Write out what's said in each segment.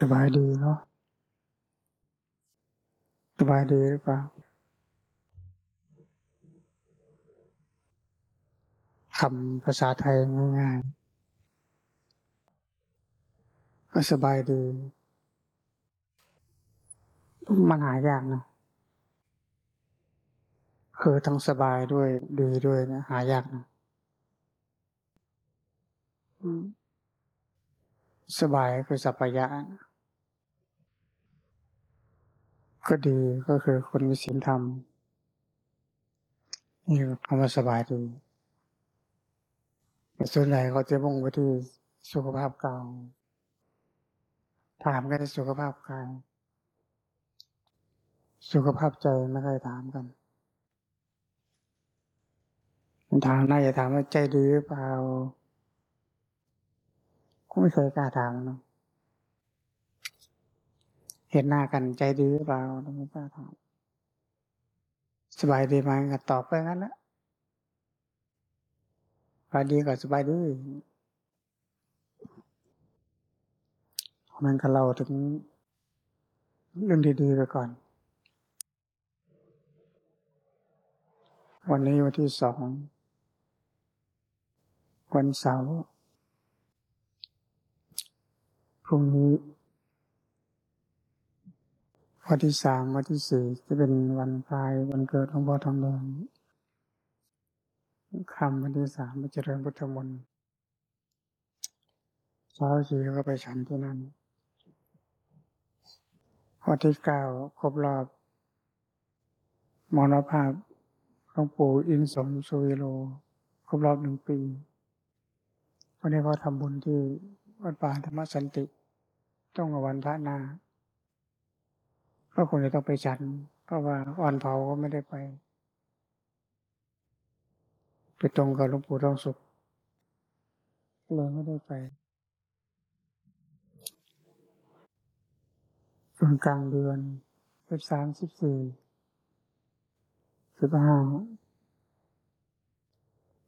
สบายดีเนาะสบายดีหรือเปล่า คำภาษาไทยง่ายๆ ก็สบายดี มันหายากนะ คือทั้งสบายด้วยดีด้วยเนะหายากนะสบายคือสัพพยะนะ ก็ดีก็คือคนมีศีลธรรมนี่คำว่าสบายดีแต่ส่วนใหญ่เขาจะมุ่งไปที่สุขภาพกายถามกันที่สุขภาพกายสุขภาพใจไม่เคยถามกันถามน่าจะถามว่าใจดีหรือเปล่าก็ไม่เคยกล้าถามเนาะ เห็นหน้ากันใจดีหรือเปล่าเราไม่กล้าถามสบายดีไหมก็ตอบไปงั้นแหละสบายดีก็สบายดีมันก็เราถึงเรื่องดีๆไปก่อน วันนี้วันที่สองวันเสาร์พรุ่งนี้ วันที่สามวันที่สี่จะเป็นวันคลายวันเกิดหลวงพ่อทองแดงคำวันที่สามมาเจริญพุทธมนต์เช้าสี่ก็ไปฉันที่นั่นวันที่เก้าครบรอบมรณภาพหลวงปู่อินสมสุวิโล ครบรอบหนึ่งปีวันนี้ก็ทำบุญที่วัดป่าธรรมสันติ ต้องวันพระนา ก็คงจะต้องไปฉัน เพราะว่าวันเผาก็ไม่ได้ไป ไปตรงกับหลวงปู่ทองสุขเลยไม่ได้ไปส่วนกลางเดือนสิบสามสิบสี่สิบห้า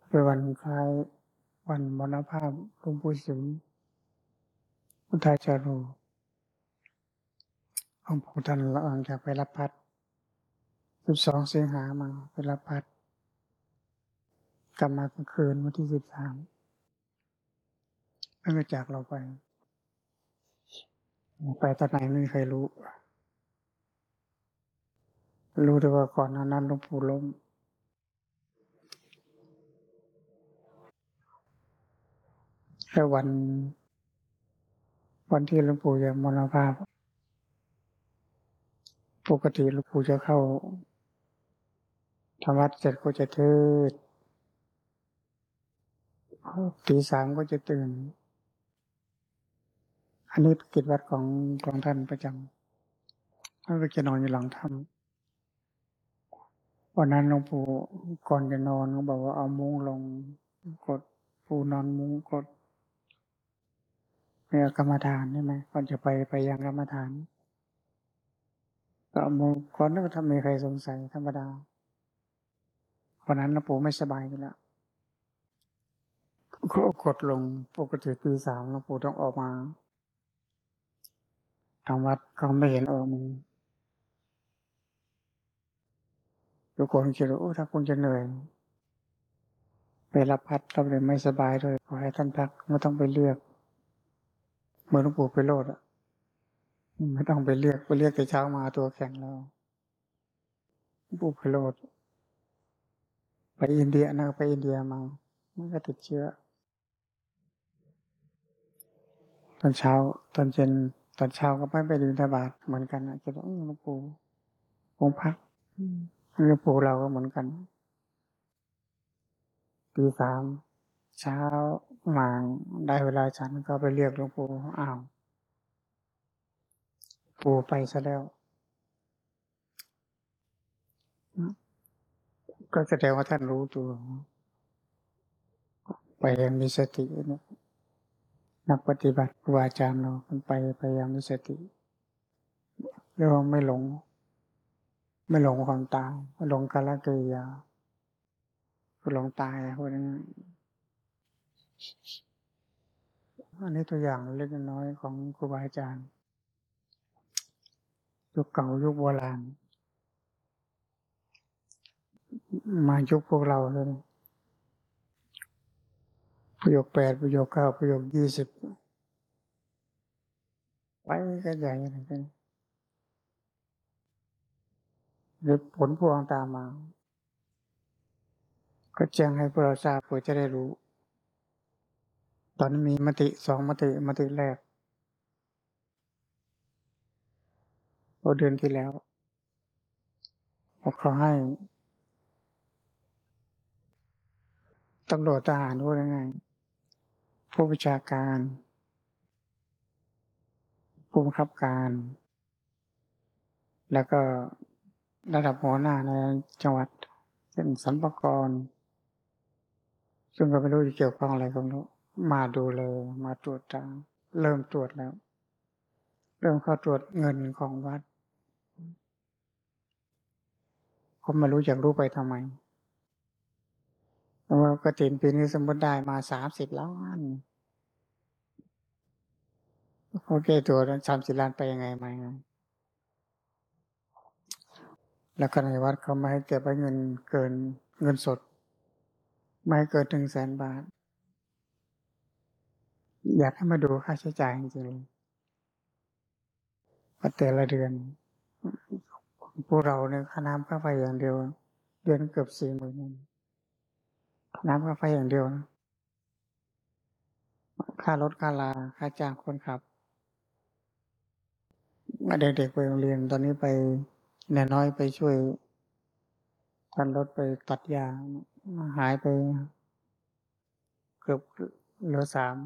เป็นวันคล้ายวันมรณภาพหลวงปู่สิมพุทธาจารุ หลวงปู่ท่านหลังจากไปรับพัดสิบสองสิงหามาไปรับพัดกลับมากลางคืนวันที่สิบสามแล้วก็จากเราไป ไปตอนไหนไม่มีใครรู้ รู้แต่ว่าก่อนน้านั้นหลวงปู่ล้มแล้ววัน วันที่หลวงปู่จะมรณภาพ ปกติหลวงปู่จะเข้าธรรมวัดเสร็จก็จะเทิดตีสามก็จะตื่น อันนี้กิจวัตรของของท่านประจำท่านก็จะนอนอยู่หลังถ้ำวันนั้นหลวงปู่ก่อนจะนอนเขาบอกว่าเอามุ้งลงกดปูนอนมุ้งกดเนี่ยกรรมฐานใช่ไหมก่อนจะไปไปยังกรรมฐาน ก็เอามุ้งก่อนนั้นก็ทำไมใครสงสัยธรรมดาวันนั้นหลวงปู่ไม่สบายอยู่แล้วก็กดลงปกติตีสามหลวงปู่ต้องออกมาทางวัดเขาไม่เห็นออกมาทุกคนคิดว่าโอ้ถ้าคงจะเหนื่อยไปรับพัดเราเลยไม่สบายด้วยขอให้ท่านพักไม่ต้องไปเลือก เหมือนหลวงปู่ไปโลดอะ ไม่ต้องไปเรียกไปเรียกแต่เช้ามาตัวแข็งแล้วหลวงปู่ไปโลดไปอินเดียนะไปอินเดียมามันก็ติดเชื้อ ตอนเช้าตอนเย็นตอนเช้าก็ไม่ไปดินทบาทเหมือนกันนะคิดว่าหลวงปู่คงพักหลวงปู่เราก็เหมือนกันตีสามเช้ามาได้เวลาฉันก็ไปเรียกหลวงปู่อ้าว ปู่ไปซะแล้ว ก็แสดงว่าท่านรู้ตัว ไปยังมีสตินี่ยนักปฏิบัติครูอาจารย์เราไปไปยังมีสติเรียกว่าไม่หลง ไม่หลงความตายไม่หลงกาลกิริยาก็หลงตายพวกนั้นอันนี้ตัวอย่างเล็กน้อยของครูบาอาจารย์ ยุคเก่ายุคโบราณ มายุคพวกเราเลยประโยคแปดประโยคเก้าประโยคยี่สิบไปกันใหญ่อะไรกันหรือผลพวงตามมา ก็แจ้งให้พวกเราทราบเพื่อจะได้รู้ ตอนนี้มีมติสองมติมติแรก เดือนที่แล้วเขาให้ตำรวจทหารพูดยังไง ผู้บัญชาการ ผู้บังคับการ แล้วก็ระดับหัวหน้าในจังหวัดเช่นสัมปกรซึ่งก็ไม่รู้จะเกี่ยวข้องอะไรกับนู้มาดูเลยมาตรวจตาเริ่มตรวจแล้ว เริ่มเข้าตรวจเงินของวัด เขาไม่รู้อยากรู้ไปทำไมว่ากระถินปีนี้สมมติได้มาสามสิบล้านโอเคตัวนั้นสามสิบล้านไปยังไงมาแล้วก็ในวัดเขาไม่ให้เก็บไว้เงินเกินเงินสด ไม่เกินหนึ่งแสนบาท อยากให้มาดูค่าใช้จ่ายจริงๆว่าแต่ละเดือน พวกเราเนี่ยค่าน้ำค่าไฟอย่างเดียว เดือนเกือบสี่หมื่นน้ำค่าไฟอย่างเดียวนะค่ารถค่าลาค่าจ้างคนขับเด็กๆไปโรงเรียนตอนนี้ไปแน่น้อยไปช่วยทันรถไปตัดยาหายไป เกือบเหลือสาม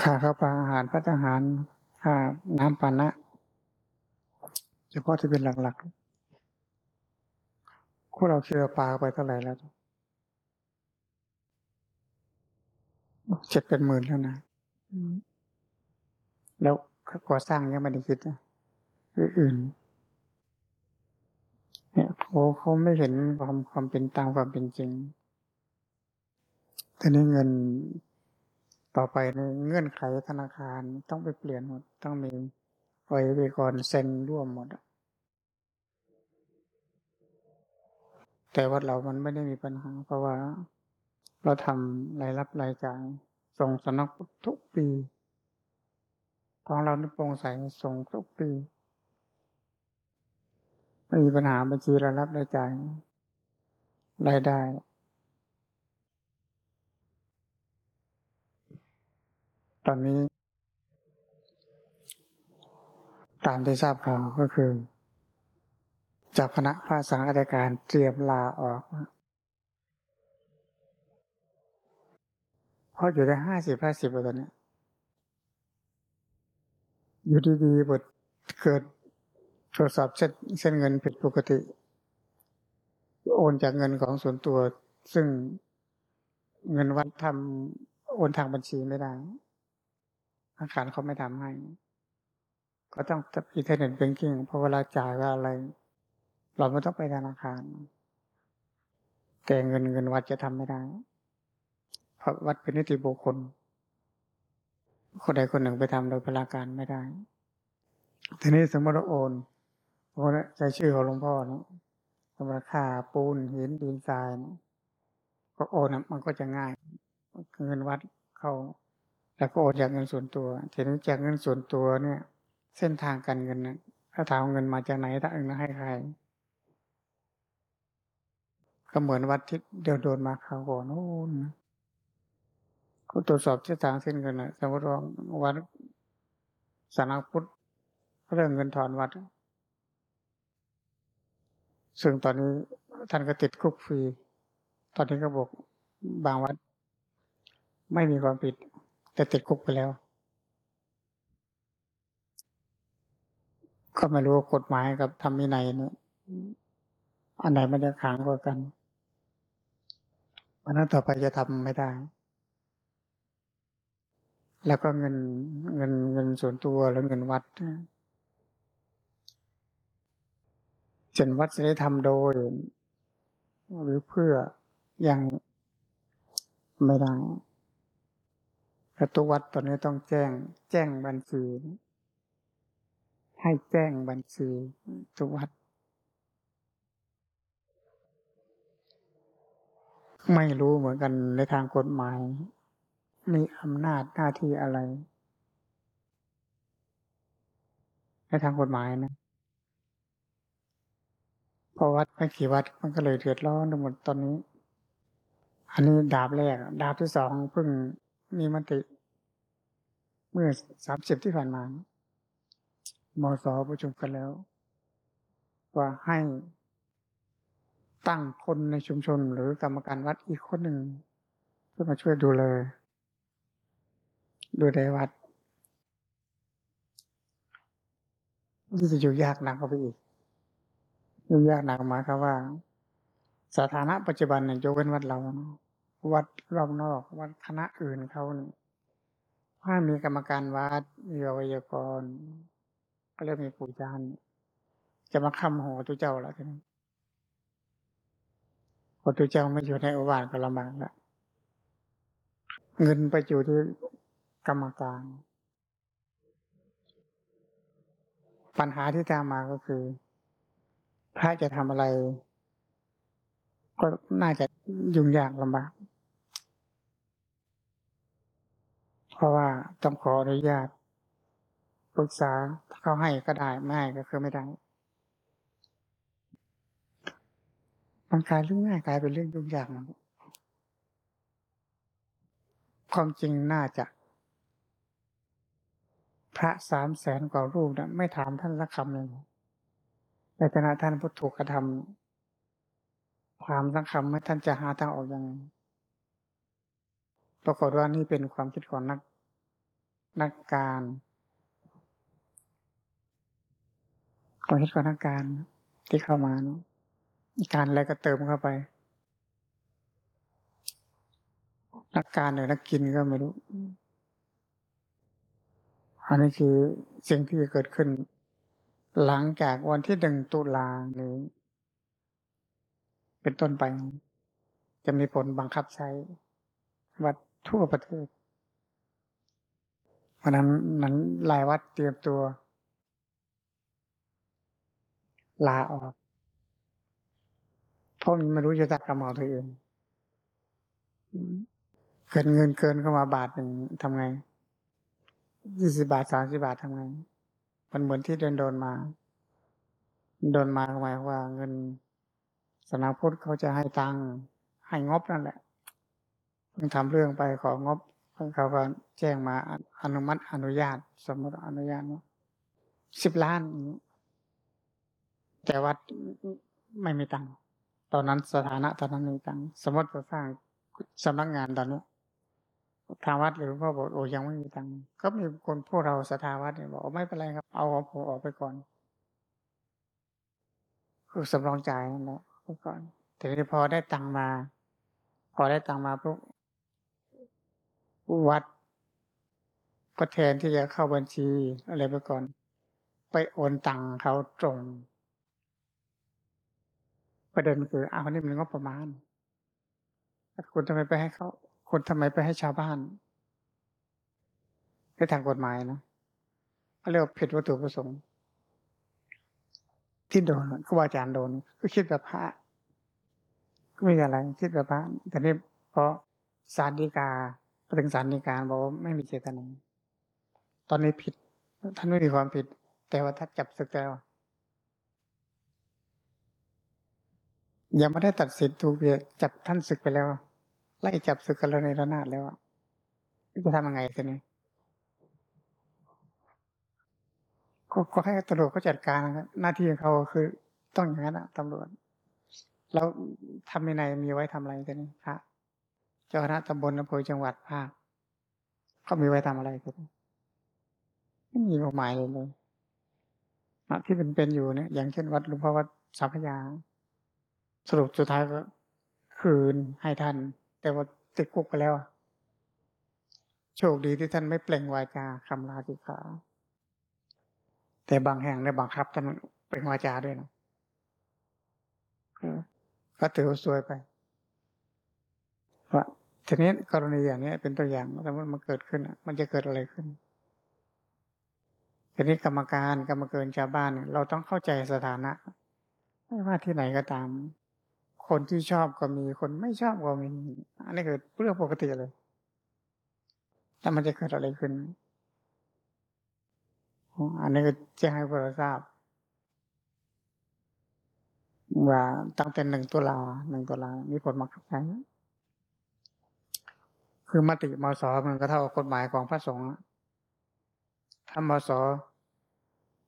ค่าข้าวปลาอาหารพัฒอาหารค่า น้ำปานะ เฉพาะที่เป็นหลักๆพวกเราเชื่อปลาไปเท่าไหร่แล้วเจ็ดเป็นหมื่นแล้วนะ แล้วก่อสร้างยังไม่ได้คิดนะอื่นเนี่ยเขาเขาไม่เห็นความความเป็นตามความเป็นจริงทีนี้เงิน ต่อไปในเงื่อนไขธนาคารต้องไปเปลี่ยนหมด ต้องมีไว้ไปก่อนเซ็นร่วมหมด แต่ว่าเรามันไม่ได้มีปัญหา เพราะว่าเราทำรายรับรายจ่ายส่งสนักทุกปีของเรานี่โปร่งใสส่งทุกปีไม่มีปัญหาบัญชีรายรับรายจ่ายรายได้ ตอนนี้ ตามที่ทราบข่าวก็คือจากคณะภาษาราชการเตรียมลาออก เพราะอยู่ได้ห้าสิบห้าสิบตอนนี้อยู่ดีๆบทเกิดโทรศัพท์เส้นเส้นเงินผิดปกติ โอนจากเงินของส่วนตัว ซึ่งเงินวัดทำโอนทางบัญชีไม่ได้ อาคารเขาไม่ทำให้ ก็ต้อง internet banking พอเวลาจ่ายว่าอะไร เราไม่ต้องไปธนาคาร แต่เงินเงินวัดจะทำไม่ได้ เพราะวัดเป็นนิติบุคคล คนใดคนหนึ่งไปทำโดยพลการไม่ได้ ทีนี้สมมติเราโอนโอนใช้ชื่อของหลวงพ่อนะสมมติค่าปูนหินดินทรายนะก็โอนมันก็จะง่ายเงินวัดเขา แล้วก็โอนจากเงินส่วนตัวทีนี้จากเงินส่วนตัวเนี่ย เส้นทางการเงินนะถ้าถามเงินมาจากไหนถ้าเองให้ใครก็เหมือนวัดที่เดียวโดนมาข่าวก่อนโน้นก็ตรวจสอบเส้นทางเส้นเงินนะสมมติว่าวัดสานัพุทธเรื่องเงินถอนวัด ซึ่งตอนนี้ท่านก็ติดคุกฟรี ตอนนี้ก็บอกบางวัด ไม่มีความผิด แต่ติดคุกไปแล้ว ก็ไม่รู้กฎหมายกับทำมินัยเนี่ยอันไหนมันจะขังกว่ากันวันนั้นต่อไปจะทำไม่ได้ แล้วก็เงินเงินเงินส่วนตัวแล้วเงินวัดเช่นวัดจะได้ทำโดย หรือเพื่อยังไม่ได้ แล้วตัววัดตอนนี้ต้องแจ้ง แจ้งบัญชีให้แจ้งบัญชีตัววัด ไม่รู้เหมือนกันในทางกฎหมาย มีอำนาจหน้าที่อะไร ในทางกฎหมายนะพอวัดไม่กี่วัดมันก็เลยเดือดร้อนทั้งหมดตอนนี้ อันนี้ดาบแรก ดาบที่สองเพิ่งมีมติ เมื่อสามสิบที่ผ่านมามสประชุมกันแล้ว ว่าให้ตั้งคนในชุมชนหรือกรรมการวัดอีกคนหนึ่งเพื่อมาช่วยดูแลดูแลวัดนี่จะอยู่ยากหนักเข้าไปอีกยุ่งยากหนักมาความว่า สถานะปัจจุบันเนี่ยยกเว้นวัดเรา วัดรอบนอก วัดคณะอื่นเขาเนี่ย ถ้ามีกรรมการวัดมีวิยากร ก็เรียกมีปู่จานจะมาคำหัวตุเจ้าแล้วทีนี้พอตุเจ้าไม่อยู่ในอุบาทก็ลำบากละเงินไปอยู่ที่กรรมการ ปัญหาที่ตามมาก็คือ พระจะทำอะไร ก็น่าจะยุ่งยากลำบาก เพ ราะว่าต้องขออนุญาตปรึกษาถ้าเขาให้ก็ได้ไม่ให้ก็คือไม่ได้มันกลายเรื่องง่ายกลายเป็นเรื่องยุ่งยากนะความจริงน่าจะ พระสามแสนกว่ารูปนะไม่ถามท่านสักคำเลยในฐานะท่านผู้ถูกระทำความสังคำไม่ท่านจะหาทางออกยังไงปรากฏว่านี่เป็นความคิดของนัก นักการความคิดของนักการที่เข้ามาเนาะการอะไรก็เติมเข้าไป นักการหรือนักกินก็ไม่รู้อันนี้คือสิ่งที่เกิดขึ้น หลังจากวันที่หนึ่งตุลานี้เป็นต้นไป จะมีผลบังคับใช้ วัดทั่วประเทศ วันนั้นนั้นหลายวัดเตรียมตัว ลาออกเพราะไม่รู้จะตัดกรรมเอาตัวเองเกินเงินเกินเข้ามาบาทหนึ่งทำไงยี่สิบาทสามสิบาททำไง มันเหมือนที่เดินโดนมา โดนมาหมายว่า เงินสนาพุทธเขาจะให้ตังค์ให้งบนั่นแหละเพิ่งทำเรื่องไปของบ เขาก็แจ้งมาอนุมัติอนุญาต สมมติอนุญาตว่าสิบล้าน แต่วัดไม่มีตังค์ตอนนั้นสถานะตอนนั้นมีตังค์สมมติจะสร้างสำนักงานตอนนี้ทางวัดหรือพ่อบอกโอ้ยังไม่มีตังค์ก็มีคนพวกเราสถาวัดเนี่ยบอกไม่เป็นไรครับ เอาของผมออกไปก่อนคือสำรองจ่ายนั่นแหละไปก่อนแต่พอได้ตังค์มา พอได้ตังค์มาปุ๊บ วัด ก็แทนที่จะเข้าบัญชีอะไรไปก่อน ไปโอนตังค์เขาตรง ประเด็นคืออ้าวนี่มันก็ประมาณคุณทำไมไปให้เขาคนทำไมไปให้ชาวบ้านในทางกฎหมายนะเขาเรียกว่าผิดวัตถุประสงค์ ที่โดนครูบาอาจารย์โดน ก็คิดแบบพระก็ไม่อะไรคิดแบบพระแต่นี่เพราะสารดีกา ถึงสารดีการบอกว่าไม่มีเจตนาตอนนี้ผิด ท่านไม่มีความผิด แต่ว่าท่านจับศึกแล้วยังไม่ได้ตัดสินถูกเบียจับท่านศึกไปแล้ว ไล่จับศึกกันแล้วในระนาดแล้วจะทำยังไงกันนี่ก็ให้ตำรวจเขาจัดการนะครับหน้าที่ของเขาคือต้องอย่างนั้นนะตำรวจ แล้วทำในในมีไว้ทำอะไรกันนี่พระ จ้าคณะตำบลอำเภอจังหวัดภาคเขามีไว้ทำอะไรกันไม่มีความหมายเลยเลยที่เป็นเป็นอยู่เนี่ย อย่างเช่นวัดหลวงพ่อวัดสัพยา สรุปสุดท้ายก็ คืนให้ท่าน แต่ว่าติดคุกไปแล้ว โชคดีที่ท่านไม่เปล่งวาจาคำลาสิกขา แต่บางแห่งในบังครับท่านเปล่งวาจาด้วยนะก็ถือว่าสวยไป ทีนี้กรณีอย่างนี้เป็นตัวอย่างสมมติมันเกิดขึ้นมันจะเกิดอะไรขึ้นทีนี้กรรมการกรรมเกินชาวบ้านเราต้องเข้าใจสถานะ ไม่ว่าที่ไหนก็ตาม คนที่ชอบก็มีคนไม่ชอบก็มีอันนี้คือเรื่องปกติเลยแต่มันจะเกิดอะไรขึ้นอันนี้ก็จะให้พวกเราทราบ ว่าตั้งแต่หนึ่งตุลาหนึ่งตุลามีผลมาขับใช้ คือมติมสมันก็เท่ากับกฎหมายของพระสงฆ์ถ้ามส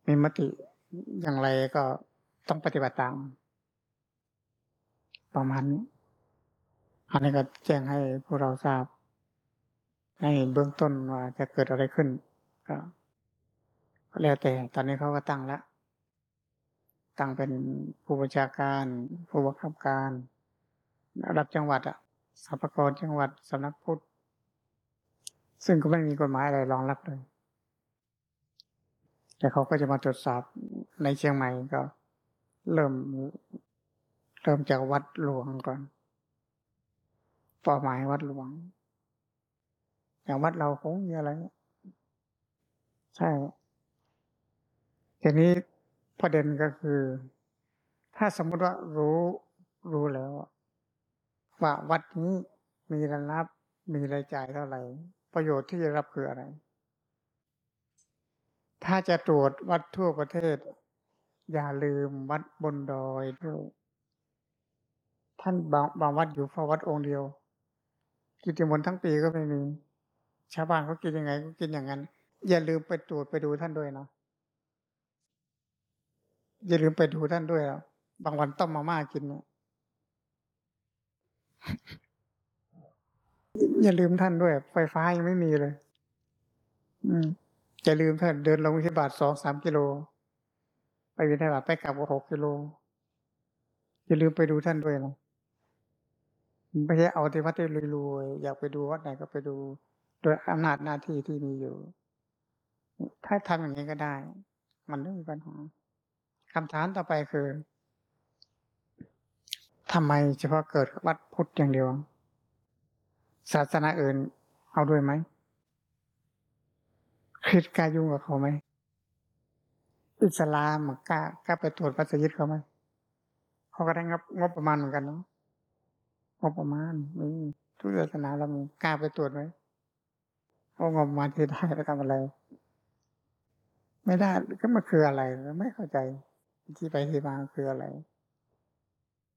มีมติอย่างไรก็ต้องปฏิบัติตาม ประมาณนี้อันนี้ก็แจ้งให้พวกเราทราบ ให้เบื้องต้นว่าจะเกิดอะไรขึ้น ก็แล้วแต่ ตอนนี้เขาก็ตั้งแล้ว ตั้งเป็นผู้บัญชาการ ผู้บังคับการ ระดับจังหวัดอะสรรพากรจังหวัดสำนักพุทธ ซึ่งก็ไม่มีกฎหมายอะไรรองรับเลย แต่เขาก็จะมาตรวจสอบในเชียงใหม่ก็ เริ่มเริ่มจากวัดหลวงก่อนเป้าหมายวัดหลวง อย่างวัดเราคงมีอะไร ใช่ทีนี้ประเด็นก็คือ ถ้าสมมติว่ารู้รู้แล้ว ว่าวัดนี้มีรายรับมีรายจ่ายเท่าไหร่ ประโยชน์ที่จะรับคืออะไร ถ้าจะตรวจวัดทั่วประเทศ อย่าลืมวัดบนดอยด้วยท่านบางบางวัดอยู่เพราะวัดองค์เดียว กิจมนทั้งปีก็ไม่มี ชาวบ้านเขากินยังไงก็กินอย่างนั้น อย่าลืมไปตรวจไปดูท่านด้วยนะอย่าลืมไปดูท่านด้วยอะบางวันต้มมาม่ากินนี่ย อย่าลืมท่านด้วย ไฟฟ้ายังไม่มีเลย อืมอย่าลืมท่านเดินลงวิทยาบาทสองสามกิโล ไปวิทยาบาทไปกลับหกกิโล อย่าลืมไปดูท่านด้วยนะไม่ใช่เอาที่วัดที่รวยๆอยากไปดูวัดไหนก็ไปดู โดยอำนาจหน้าที่ที่มีอยู่ ถ้าทำอย่างนี้ก็ได้ มันไม่มีปัญหาคำถามต่อไปคือทำไมเฉพาะเกิดวัดพุทธอย่างเดียว ศาสนาอื่น เอาด้วยไหมคริสกล้ายุ่งกับเขาไหมอิสลามกล้ากล้าไปตรวจปัสยิดเขาไหมเขาก็ได้งบงบประมาณเหมือนกันเนาะงบประมาณมีทุกศาสนาเรามีกล้าไปตรวจไหมเอางบประมาณที่ได้ไปทำอะไร ไม่ได้ก็มันคืออะไรไม่เข้าใจที่ไปที่มาคืออะไร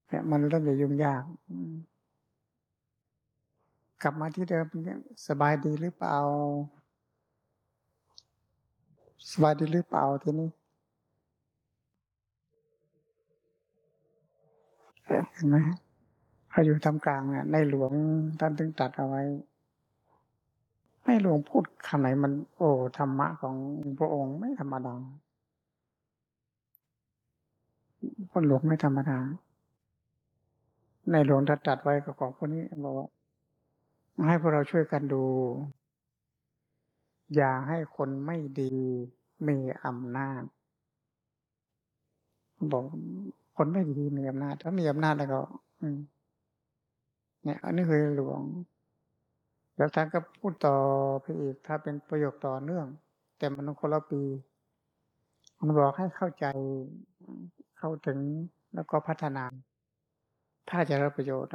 เนี่ยมันเริ่มจะยุ่งยาก กลับมาที่เดิมสบายดีหรือเปล่า สบายดีหรือเปล่าทีนี้เห็นไหมเขาอยู่ทำกลางเนี่ยในหลวงท่านถึงตัดเอาไว้ในหลวงพูดคำไหนมัน โอ้ธรรมะของพระองค์ไม่ธรรมดาคนหลวงไม่ธรรมดาในหลวงตัดไว้กับของพวกนี้บอกว่า ให้พวกเราช่วยกันดู อย่าให้คนไม่ดีมีอำนาจ บอกคนไม่ดีมีอำนาจ ถ้ามีอำนาจแล้วก็เนี่ย อันนี้คือหลวง แล้วท่านก็พูดต่อไปอีก ถ้าเป็นประโยคต่อเนื่อง แต่มันคนละปีมันบอกให้เข้าใจเข้าถึงแล้วก็พัฒนา ถ้าจะรับประโยชน์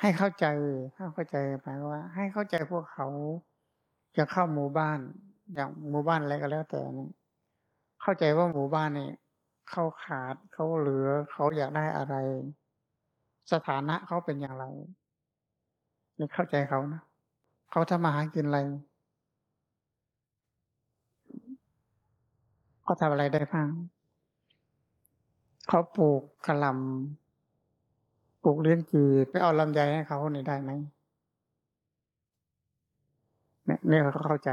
ให้เข้าใจให้เข้าใจหมายว่า ให้เข้าใจพวกเขาจะเข้าหมู่บ้าน อย่างหมู่บ้านอะไรก็แล้วแต่นี่เข้าใจว่าหมู่บ้านนี่เขาขาดเขาเหลือเขาอยากได้อะไร สถานะเขาเป็นอย่างไรนี่เข้าใจเขานะเขาทำมาหากินอะไรเขาทำอะไรได้บ้างเขาปลูกกระลำ ปลูกเลี้ยงจีไปเอาลำไยให้เขาเนี่ยได้ไหมเนี่ยเนี่ยเขาเข้าใจ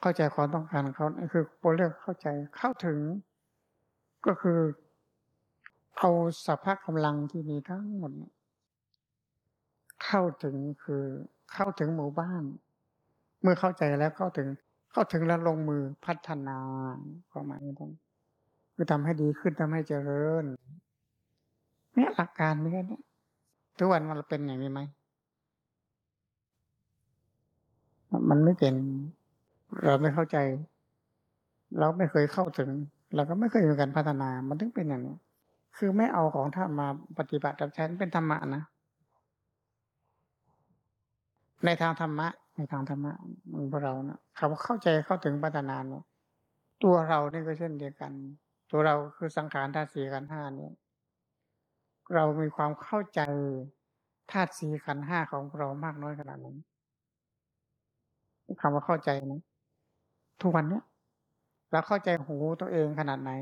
เข้าใจความต้องการเขาคือโปรเลือกเข้าใจเข้าถึง ก็คือเอาสภาพกำลังที่มีทั้งหมดเข้าถึงคือเข้าถึงหมู่บ้าน เมื่อเข้าใจแล้วเข้าถึง เข้าถึงแล้วลงมือพัฒนาความหมายนั้นคือทำให้ดีขึ้นทำให้เจริญ เนี่ยหลักการนี้เนี่ยทุกวันมันเป็นอย่างนี้ไหมมันไม่เป็น เราไม่เข้าใจ เราไม่เคยเข้าถึง เราก็ไม่เคยมีการพัฒนา มันถึงเป็นอย่างนี้ คือไม่เอาของท่านมาปฏิบัติกับฉันเป็นธรรมะนะในทางธรรมะ ในทางธรรมะมันพวกเรานะคำว่าเข้าใจเข้าถึงพัฒนาเนะตัวเรานี่ก็เช่นเดียวกัน ตัวเราคือสังขารธาตุสี่ขันห้าเนี่ย เรามีความเข้าใจธาตุสี่ขันธ์ห้าของเรามากน้อยขนาดนั้นคำว่าเข้าใจนะทุกวันเนี้ยเราเข้าใจหูตัวเองขนาดไหน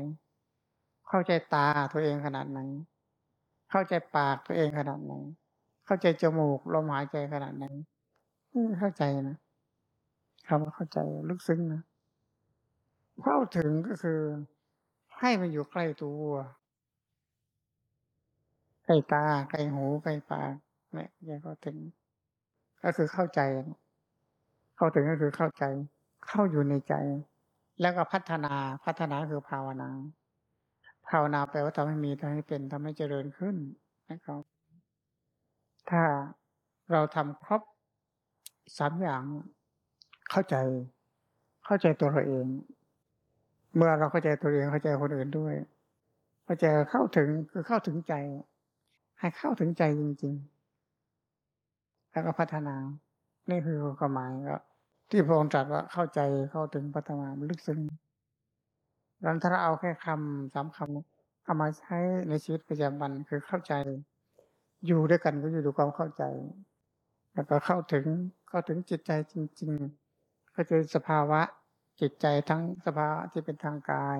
เข้าใจตาตัวเองขนาดไหน เข้าใจปากตัวเองขนาดไหน เข้าใจจมูกลมหายใจขนาดไหนเข้าใจนะคำว่าเข้าใจลึกซึ้งนะเข้าถึงก็คือ ให้มันอยู่ใกล้ตัว ล้ตาใกล้หูใกล้ปากเนี่ยแกก็ถึง ก็คือเข้าใจ เข้าถึงก็คือเข้าใจ เข้าอยู่ในใจ แล้วก็พัฒนาพัฒนาคือภาวนา ภาวนาแปลว่าทำให้มีทำให้เป็นทำให้เจริญขึ้นนะครับ ถ้าเราทำครบสามอย่าง เข้าใจ เข้าใจตัวเราเอง เมื่อเราเข้าใจตัวเองเข้าใจคนอื่นด้วยเข้าใจเข้าถึงคือเข้าถึงใจ ให้เข้าถึงใจจริง ๆ แล้วก็พัฒนา นี่คือความหมายก็ที่พระองค์ตรัสว่าเข้าใจเข้าถึงพัฒนาลึกซึ้งรันถ้าเราเอาแค่คำสามคำเอามาใช้ในชีวิตประจำวันคือเข้าใจ อยู่ด้วยกันก็อยู่ด้วยความเข้าใจ แล้วก็เข้าถึงเข้าถึงจิตใจจริง ๆ ก็คือสภาวะจิตใจทั้งสภาวะที่เป็นทางกาย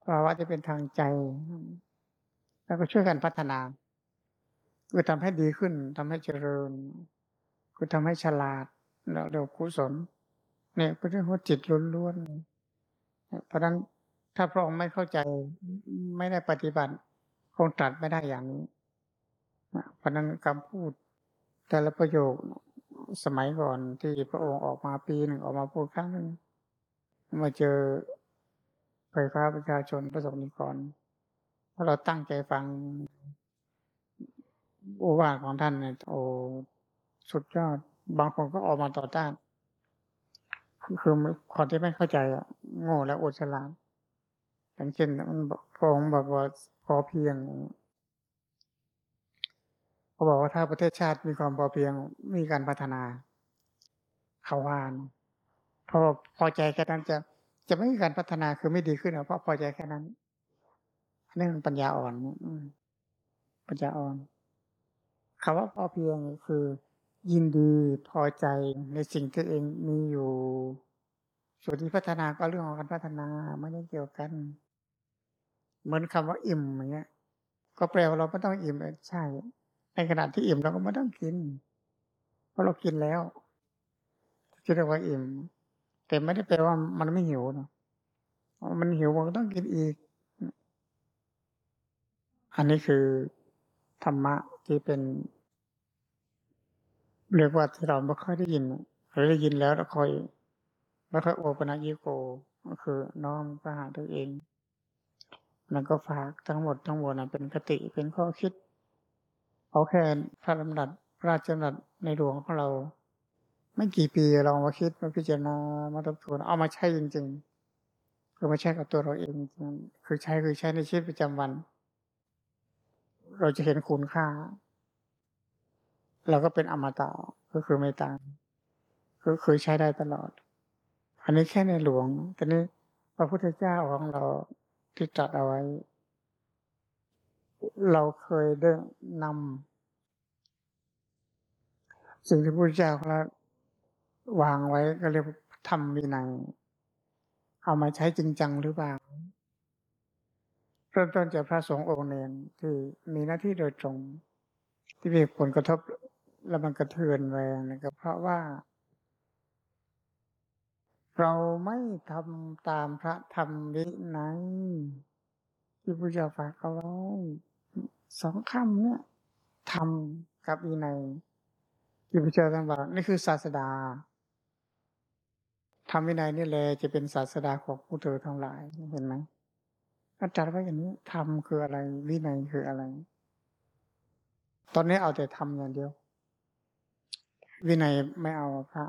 สภาวะที่เป็นทางใจ แล้วก็ช่วยกันพัฒนา คือทำให้ดีขึ้นทำให้เจริญ คือทำให้ฉลาดแล้วเดี๋ยวกุศลเนี่ยเป็นเรื่องของจิตล้วนๆเพราะฉะนั้นถ้าพระองค์ไม่เข้าใจไม่ได้ปฏิบัติคงตรัสไม่ได้อย่างนี้เพราะนั้นคำพูด แต่ละประโยคสมัยก่อนที่พระองค์ออกมาปีหนึ่งออกมาพูดครั้งหนึ่งมาเจอไฟฟ้าประชาชนประสบนิกร ถ้าเราตั้งใจฟังโอวาทของท่านเนี่ยโอ้สุดยอด บางคนก็ออกมาต่อต้าน คือคนที่ไม่เข้าใจอะโง่และอดฉลาดอย่างเช่นมันพระองค์บอกว่าพอเพียงเขาบอกว่าถ้าประเทศชาติมีความพอเพียงมีการพัฒนาเขาวานพอพอใจแค่นั้นจะจะไม่มีการพัฒนาคือไม่ดีขึ้นเพราะพอใจแค่นั้น นี่มันปัญญาอ่อนปัญญาอ่อนคำว่าพอเพียงคือ ยินดีพอใจในสิ่งที่เองมีอยู่ ส่วนที่พัฒนาก็เรื่องของการพัฒนาไม่ได้เกี่ยวกัน เหมือนคำว่าอิ่มอย่างเงี้ย ก็แปลว่าเราไม่ต้องอิ่มใช่ ในขณะที่อิ่มเราก็ไม่ต้องกิน เพราะเรากินแล้วจะเรียกว่าอิ่ม แต่ไม่ได้แปลว่ามันไม่หิวนะมันหิวมันก็ต้องกินอีก อันนี้คือธรรมะที่เป็น เรียกว่าที่เราไม่ค่อยได้ยินเราได้ยินแล้วเราคอยไม่ค่อยโอปนัญิโก ก็คือน้อมพระหาตัวเองนั่นก็ฝากทั้งหมดทั้งมวลเป็นคติเป็นข้อคิดเอาแค่พระลำดับพระราชดำรัสในหลวงของเรา ไม่กี่ปีลองมาคิดมาพิจารณามาทบทวนเอามาใช้จริง ๆ คือมาใช้กับตัวเราเองจริงคือใช้คือใช้ในชีวิตประจำวัน เราจะเห็นคุณค่าเราก็เป็นอมตะก็คือไม่ตายก็คือใช้ได้ตลอด อันนี้แค่ในหลวง แต่นี้พระพุทธเจ้าของเราที่ตรัสเอาไว้ เราเคยได้นำสิ่งที่พระพุทธเจ้าเราวางไว้ก็เรียกทำวินัยเอามาใช้จริงจังหรือเปล่า เริ่มต้นจากพระสงฆ์องค์เนนที่มีหน้าที่โดยตรง ที่มีผลกระทบและมันกระเทือนแรงนะครับ เพราะว่า เราไม่ทำตามพระธรรมวินัยที่พระเจ้าฝากเอาไว้สองคำเนี่ยทำกับวินัยที่พระเจ้าท่านบอกนี่คือศาสดาทำวินัยนี่แหละจะเป็นศาสดาของผู้เธอทั้งหลายเห็นไหม อาจารย์ว่าอย่างนี้ทำคืออะไร วินัยคืออะไร ตอนนี้เอาแต่ทำอย่างเดียว วินัยไม่เอาพระ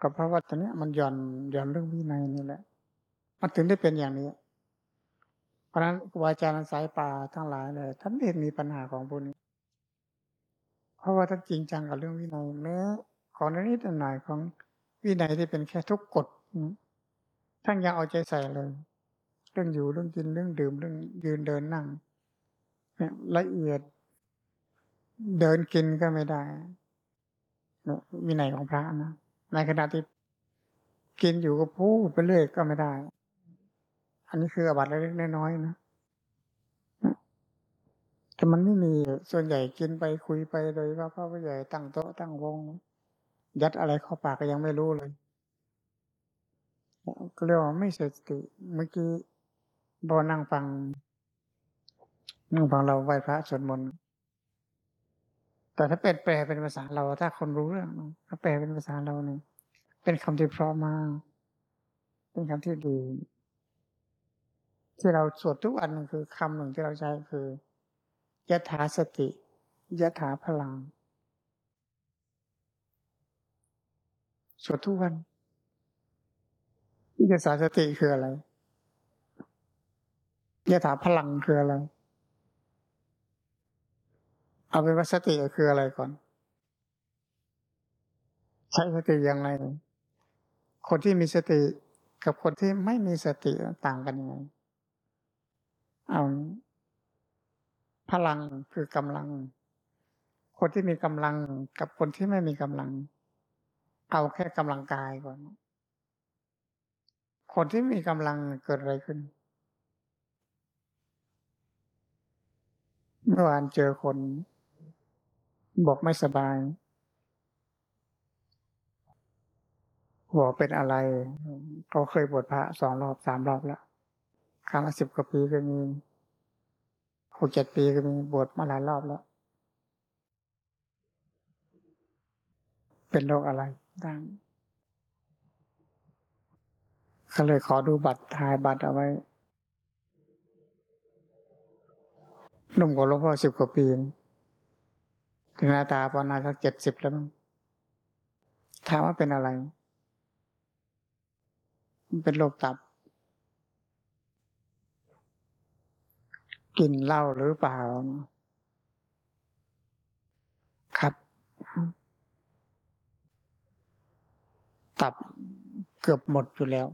ก็เพราะว่าตอนนี้มันหย่อนหย่อนเรื่องวินัยนี่แหละ มันถึงได้เป็นอย่างนี้ เพราะฉะนั้นครูบาจารย์สายป่าทั้งหลายเลยท่านเห็นมีปัญหาของพวกนี้เพราะว่าท่านจริงจังกับเรื่องวินัยแม้ของนิดหน่อยของวินัยที่เป็นแค่ทุกกฎท่านยังเอาใจใส่เลย เรื่องอยู่เรื่องกินเรื่องดื่มเรื่องยืนเดินนั่งเนี่ยละเอียด เดินกินก็ไม่ได้วินัยของพระนะในขณะที่กินอยู่ก็พูดไปเรื่อยก็ไม่ได้ อันนี้คืออบัตเล็กๆน้อยๆนะแต่มันไม่มีส่วนใหญ่กินไปคุยไปโดยว่าพระผู้ใหญ่ตั้งโต๊ะตั้งวง ยัดอะไรเข้าปากก็ยังไม่รู้เลยก็เรียกว่าไม่สติเมื่อกี้ บอนั่งฟัง นั่งฟังเราไหว้พระสวดมนต์แต่ถ้าเป็นแปลเป็นภาษาเรา ถ้าคนรู้เรื่องถ้าแปลเป็นภาษาเราเนี่ยเป็นคำที่เพราะมากเป็นคำที่ดี ที่เราสวดทุกอันคือคำหนึ่งที่เราใช้คือยถาสติยถาพลังสวดทุกวันยถาสติคืออะไร ยถาพลังคืออะไร เอาเป็นว่าสติคืออะไรก่อน ใช้สติอยังไงคนที่มีสติกับคนที่ไม่มีสติต่างกันยังไง เอาพลังคือกำลัง คนที่มีกำลังกับคนที่ไม่มีกำลัง เอาแค่กำลังกายก่อน คนที่มีกำลังเกิดอะไรขึ้น เมื่อวานเจอคน บอกไม่สบายบอกเป็นอะไร เขาเคยบวชพระสองรอบสามรอบแล้วครั้งละสิบกว่าปีก็มีหกเจ็ดปีก็มีบวชมาหลายรอบแล้ว เป็นโรคอะไรดังเขาเลยขอดูบัตรถ่ายบัตรเอาไว้ นุ่มกว่าหลวงพ่อสิบกว่าปีถึงหน้าตาปอนาสักเจ็ดสิบแล้วมั้งถามว่าเป็นอะไร มันเป็นโรคตับ กินเหล้าหรือเปล่า ครับ ตับเกือบหมดอยู่แล้ว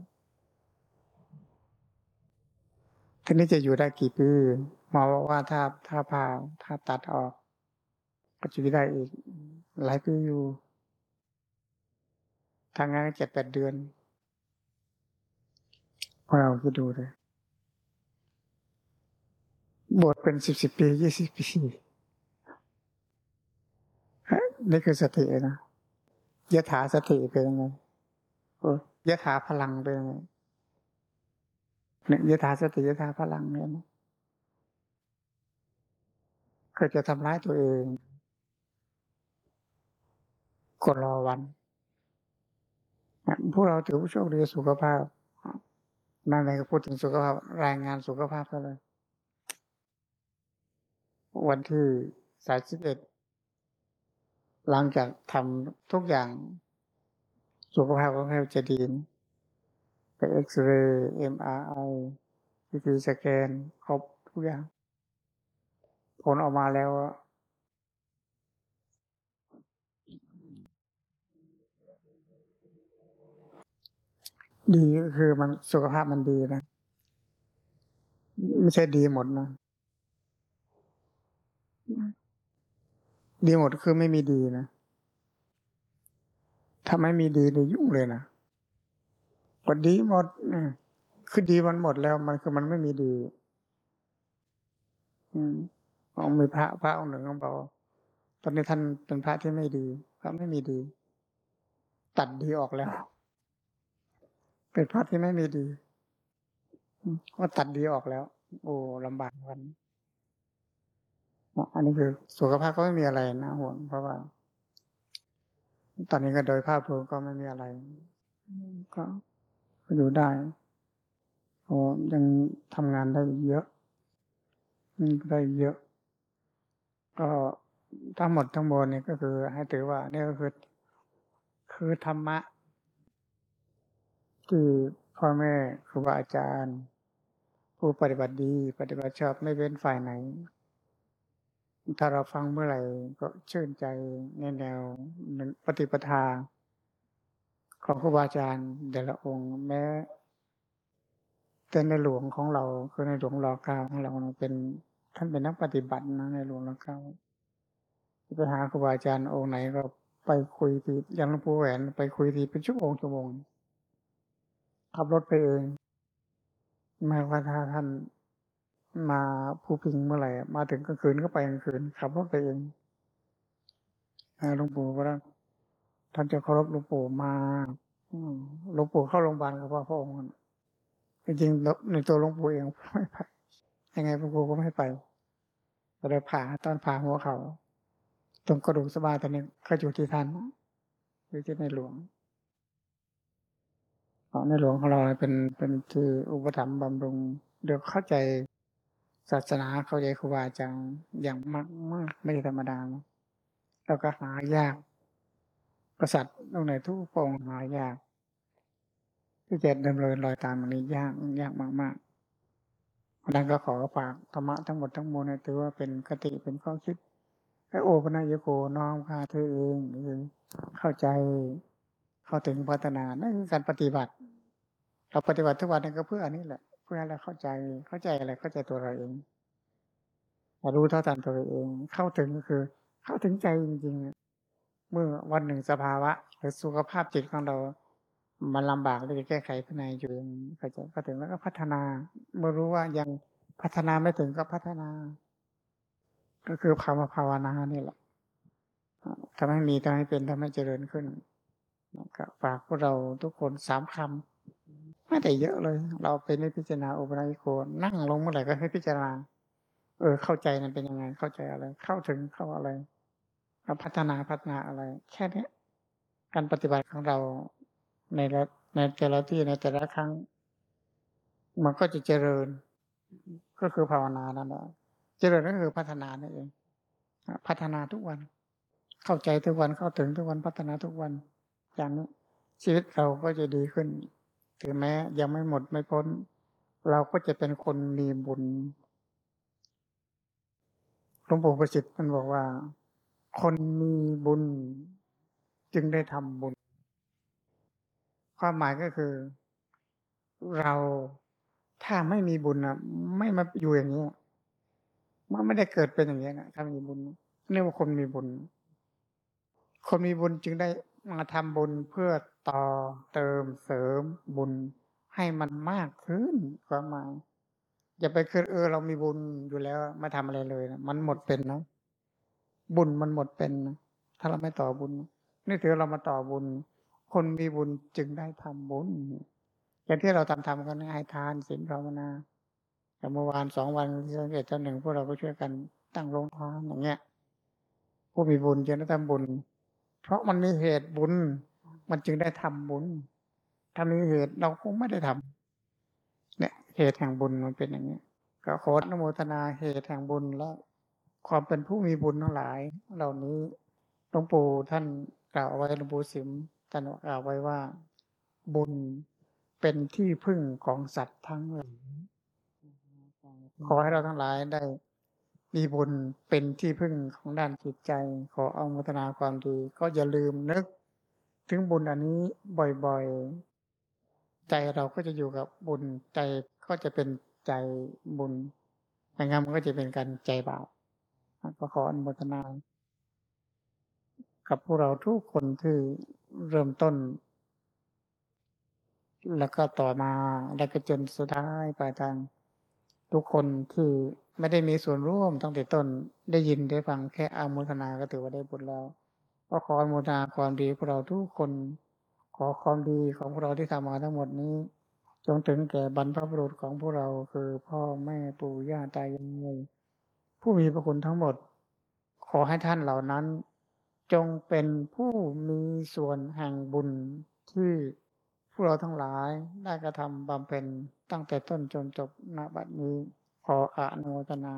ทีนี้จะอยู่ได้กี่ปี หมอบอกว่าถ้าถ้าผ่าถ้าตัดออก ก็จะได้อีกหลายปีอยู่ทางงานเจ็ดแปดเดือนพอเราคิดดูเลยบทเป็นสิบสิบปียี่สิบปีนี่คือสตินะยถาสติเป็นยังไงยถาพลังเป็นยังไงเนี่ยยถาสติยถาพลังเนี่ยนะ ก็จะทำร้ายตัวเองก็รอวัน พวกเราถือผู้โชคดีสุขภาพ นั่นเองก็พูดถึงสุขภาพ รายงานสุขภาพก็เลย วันที่สายสิบเอ็ดหลังจากทำทุกอย่าง สุขภาพของเราจะดีไปเอ็กซเรย์เอ็มอาร์ไอพีทีสแกน ครบทุกอย่าง ผลออกมาแล้ว ดีก็คือมันสุขภาพมันดีนะ ไม่ใช่ดีหมดนะ ดีหมดคือไม่มีดีนะ ถ้าไม่มีดีเลยยุ่งเลยนะก็ดีหมดคือดีมันหมดแล้วมันคือมันไม่มีดี อืม องมีพระพระองค์หนึ่งเขาบอกตอนนี้ท่านเป็นพระที่ไม่ดีพระไม่มีดี ตัดดีออกแล้ว เป็นพระที่ไม่มีดีก็ตัดดีออกแล้ว โอ้ลำบากวันอันนี้คือสุขภาพก็ไม่มีอะไรนะห่วงเพราะว่า ตอนนี้ก็โดยภาพรวมก็ไม่มีอะไร ก็อยู่ได้โอ้ยังทำงานได้เยอะได้เยอะ ก็ทั้งหมดทั้งมวลนี่ก็คือให้ถือว่านี่ก็คือ คือธรรมะ ที่พ่อแม่ครูบาอาจารย์ ผู้ปฏิบัติดี ปฏิบัติชอบไม่เว้นฝ่ายไหน ถ้าเราฟังเมื่อไหร่ก็ชื่นใจในแนวปฏิปทา ของครูบาอาจารย์แต่ละองค์แม้แต่ในหลวงของเราคือในหลวงรอเก้าของเราเป็น ท่านเป็นนักปฏิบัตินะในหลวงรอเก้าไปหาครูบาอาจารย์องค์ไหนก็ไปคุยทีอย่างหลวงปู่แหวนไปคุยทีเป็นชั่วโมงชั่วโมงขับรถไปเองมาว่าถ้าท่านมาภูพิงเมื่อไหร่มาถึงกลางคืนก็ไปกลางคืนขับรถไปเองหลวงปู่ว่าท่านจะเคารพหลวงปู่มาหลวงปู่เข้าโรงพยาบาลกับพระองค์จริงๆในตัวหลวงปู่เองไม่ไป ยังไงหลวงปู่ก็ไม่ไปก็เลยผ่าตอนผ่าหัวเขา ตรงกระดูกสะบายตอนนี้ก็อยู่ที่ท่านอยู่ที่ในหลวงในหลวงของเราเป็นเป็นที่อุปถัมภ์บำรุง เดี๋ยวเข้าใจศาสนาเข้าใจครูบาอาจารย์อย่างมากมากไม่ธรรมดาแล้วก็หายาก กษัตริย์ตรงไหนทุกองหายากที่จะดำเนินรอยตามอันนี้ยากยากมาก ๆเพราะนั้นก็ขอฝากธรรมะทั้งหมดทั้งมวลถือว่าเป็นคติเป็นข้อคิดให้โอปนายโกน้อมพาเธอเองหรือเข้าใจเข้าถึงพัฒนานั่นคือการปฏิบัติ เราปฏิบัติทุกวันนี้ก็เพื่ออันนี้แหละ เพื่อเราเข้าใจเข้าใจอะไรเข้าใจตัวเราเองรู้เท่าทันตัวเอง เข้าถึงก็คือ เข้าถึงใจจริงๆเมื่อวันหนึ่งสภาวะ หรือสุขภาพจิตของเรา มันลำบากเราจะแก้ไขภายในอยู่เองเข้าใจก็ถึงแล้วก็พัฒนา เมื่อรู้ว่ายังพัฒนาไม่ถึงก็พัฒนา ก็คือคำว่าภาวนานี่แหละทำให้มีทำให้เป็นทำให้เจริญขึ้นก็ฝากพวกเราทุกคนสามคำไม่ได้เยอะเลย เราเป็นพิจารณาอุปนิโกนั่งลงเมื่อไหร่ก็ให้พิจารณา เออ เข้าใจมันเป็นยังไง เข้าใจอะไร เข้าถึงเข้าอะไรพัฒนาพัฒนาอะไร แค่นี้การปฏิบัติของเรา ในในแต่ละที่ในแต่ละครั้ง มันก็จะเจริญ ก็คือภาวนานั่นแหละเจริญก็คือพัฒนานั่นเองพัฒนาทุกวัน เข้าใจทุกวันเข้าถึงทุกวันพัฒนาทุกวัน อย่างนี้ชีวิตเราก็จะดีขึ้น ถึงแม้ยังไม่หมดไม่พ้น เราก็จะเป็นคนมีบุญหลวงปู่ประสิทธิ์มันบอกว่า คนมีบุญจึงได้ทำบุญ ความหมายก็คือ เราถ้าไม่มีบุญนะไม่มาอยู่อย่างนี้มันไม่ได้เกิดเป็นอย่างนี้นะถ้ามีบุญเรียกว่าคนมีบุญ คนมีบุญจึงได้มาทำบุญเพื่อต่อเติมเสริมบุญให้มันมากขึ้นความหมายอย่าไปคือเออ เรามีบุญอยู่แล้วไม่ทำอะไรเลยนะมันหมดเป็นนะบุญมันหมดเป็นนะถ้าเราไม่ต่อบุญนี่ถือเรามาต่อบุญ คนมีบุญจึงได้ทำบุญอย่างที่เราทำทำกันให้ทานศีลภาวนาแต่เมื่อวานสองวันที่สังเกตตอนหนึ่งพวกเราก็ช่วยกันตั้งโรงทานอย่างเงี้ย ผู้มีบุญจะได้ทำบุญ เพราะมันมีเหตุบุญ มันจึงได้ทำบุญ ถ้ามีเหตุเราคงไม่ได้ทำเนี่ยเหตุแห่งบุญมันเป็นอย่างนี้ก็ขออนุโมทนาเหตุแห่งบุญและความเป็นผู้มีบุญทั้งหลาย เหล่านี้หลวงปู่ท่านกล่าวไว้หลวงปู่สิม ท่านกล่าวไว้ว่า บุญเป็นที่พึ่งของสัตว์ทั้งหลายขอให้เราทั้งหลายได้ มีบุญเป็นที่พึ่งของด้านจิตใจ ขอเอามัตนาความดี ก็อย่าลืมนึก ถึงบุญอันนี้บ่อยๆ ใจเราก็จะอยู่กับบุญใจก็จะเป็นใจบุญอย่างงั้นมันก็จะเป็นการใจบาปก็ขออนุโมทนา กับพวกเราทุกคนที่ เริ่มต้น แล้วก็ต่อมาแล้วก็จนสุดท้ายปลายทาง ทุกคนที่ไม่ได้มีส่วนร่วมตั้งแต่ต้นได้ยินได้ฟังแค่อามุทนาก็ถือว่าได้บุญแล้วก็ขออนุโมทนาความดีพวกเราทุกคน ขอความดีของพวกเราที่ทำมาทั้งหมดนี้ จงถึงแก่บรรพบุรุษของพวกเราคือพ่อแม่ปู่ย่าตายายผู้มีพระคุณทั้งหมด ขอให้ท่านเหล่านั้น จงเป็นผู้มีส่วนแห่งบุญที่พวกเราทั้งหลายได้กระทำบำเพ็ญตั้งแต่ต้นจนจบณบัดนี้ขออนุโมทนา